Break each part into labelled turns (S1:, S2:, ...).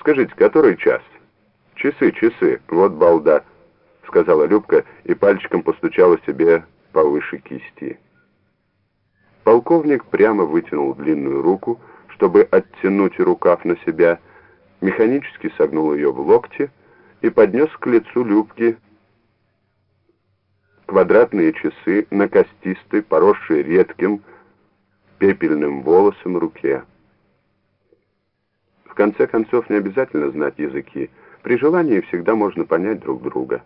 S1: Скажите, который час?» «Часы, часы, вот балда», — сказала Любка и пальчиком постучала себе повыше кисти. Полковник прямо вытянул длинную руку, чтобы оттянуть рукав на себя, механически согнул ее в локте и поднес к лицу Любки квадратные часы на костистой, поросшей редким пепельным волосом руке. Конце концов, не обязательно знать языки. При желании всегда можно понять друг друга.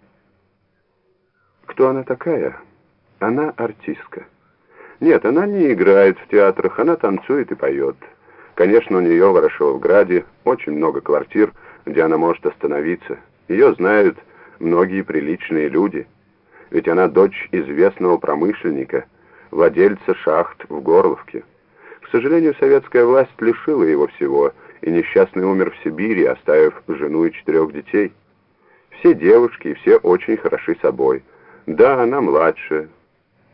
S1: Кто она такая? Она артистка. Нет, она не играет в театрах, она танцует и поет. Конечно, у нее в Ворошиловграде очень много квартир, где она может остановиться. Ее знают многие приличные люди. Ведь она дочь известного промышленника, владельца шахт в Горловке. К сожалению, советская власть лишила его всего – и несчастный умер в Сибири, оставив жену и четырех детей. Все девушки и все очень хороши собой. Да, она младшая.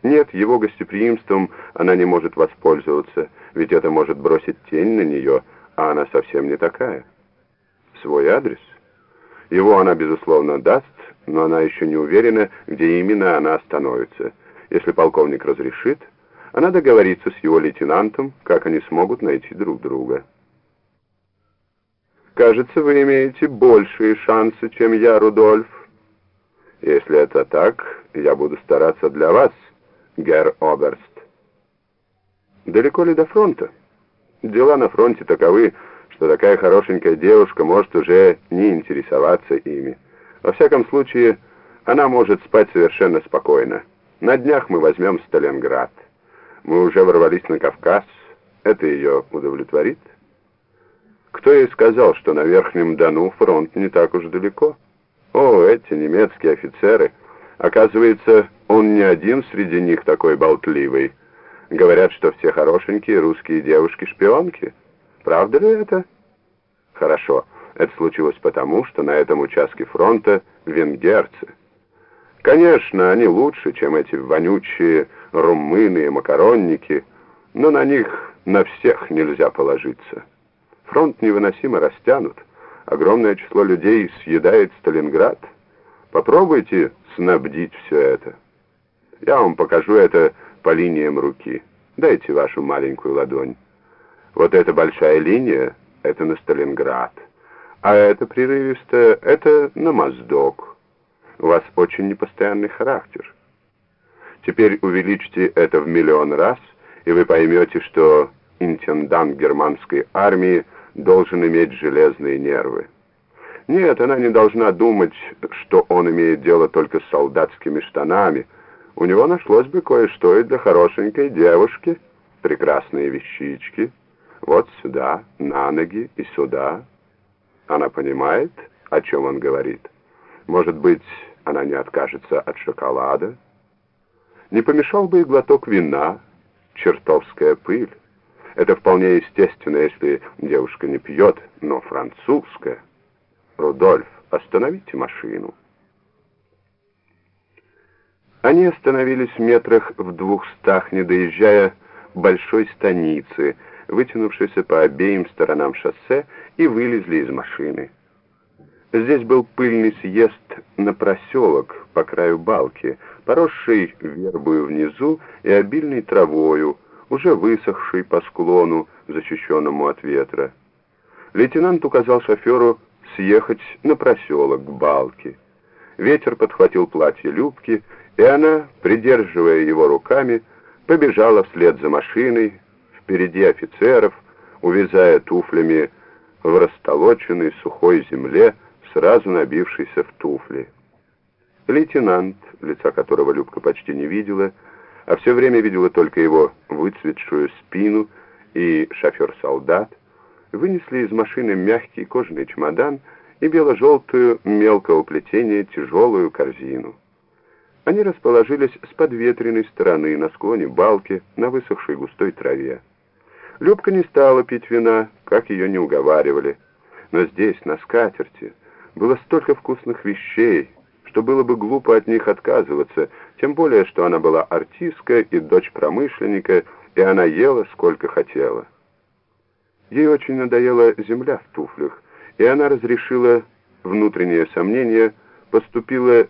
S1: Нет, его гостеприимством она не может воспользоваться, ведь это может бросить тень на нее, а она совсем не такая. Свой адрес? Его она, безусловно, даст, но она еще не уверена, где именно она остановится. Если полковник разрешит, она договорится с его лейтенантом, как они смогут найти друг друга. Кажется, вы имеете большие шансы, чем я, Рудольф. Если это так, я буду стараться для вас, герр Оберст. Далеко ли до фронта? Дела на фронте таковы, что такая хорошенькая девушка может уже не интересоваться ими. Во всяком случае, она может спать совершенно спокойно. На днях мы возьмем Сталинград. Мы уже ворвались на Кавказ. Это ее удовлетворит? Кто ей сказал, что на Верхнем Дону фронт не так уж далеко? О, эти немецкие офицеры! Оказывается, он не один среди них такой болтливый. Говорят, что все хорошенькие русские девушки-шпионки. Правда ли это? Хорошо. Это случилось потому, что на этом участке фронта венгерцы. Конечно, они лучше, чем эти вонючие румыны и макаронники, но на них на всех нельзя положиться. Фронт невыносимо растянут. Огромное число людей съедает Сталинград. Попробуйте снабдить все это. Я вам покажу это по линиям руки. Дайте вашу маленькую ладонь. Вот эта большая линия — это на Сталинград. А это прерывисто — это на Моздок. У вас очень непостоянный характер. Теперь увеличьте это в миллион раз, и вы поймете, что интендант германской армии — должен иметь железные нервы. Нет, она не должна думать, что он имеет дело только с солдатскими штанами. У него нашлось бы кое-что и для хорошенькой девушки. Прекрасные вещички. Вот сюда, на ноги и сюда. Она понимает, о чем он говорит. Может быть, она не откажется от шоколада. Не помешал бы и глоток вина, чертовская пыль. Это вполне естественно, если девушка не пьет, но французская. Рудольф, остановите машину. Они остановились в метрах в двухстах, не доезжая большой станицы, вытянувшейся по обеим сторонам шоссе, и вылезли из машины. Здесь был пыльный съезд на проселок по краю балки, поросший вербою внизу и обильной травою, уже высохший по склону, защищенному от ветра. Лейтенант указал шоферу съехать на проселок к балке. Ветер подхватил платье Любки, и она, придерживая его руками, побежала вслед за машиной, впереди офицеров, увязая туфлями в растолоченной сухой земле, сразу набившейся в туфли. Лейтенант, лица которого Любка почти не видела, а все время видела только его выцветшую спину и шофер-солдат, вынесли из машины мягкий кожаный чемодан и бело-желтую мелкого плетения тяжелую корзину. Они расположились с подветренной стороны на склоне балки на высохшей густой траве. Любка не стала пить вина, как ее не уговаривали, но здесь, на скатерти, было столько вкусных вещей, что было бы глупо от них отказываться, тем более, что она была артистка и дочь промышленника, и она ела сколько хотела. Ей очень надоела земля в туфлях, и она разрешила внутреннее сомнение, поступила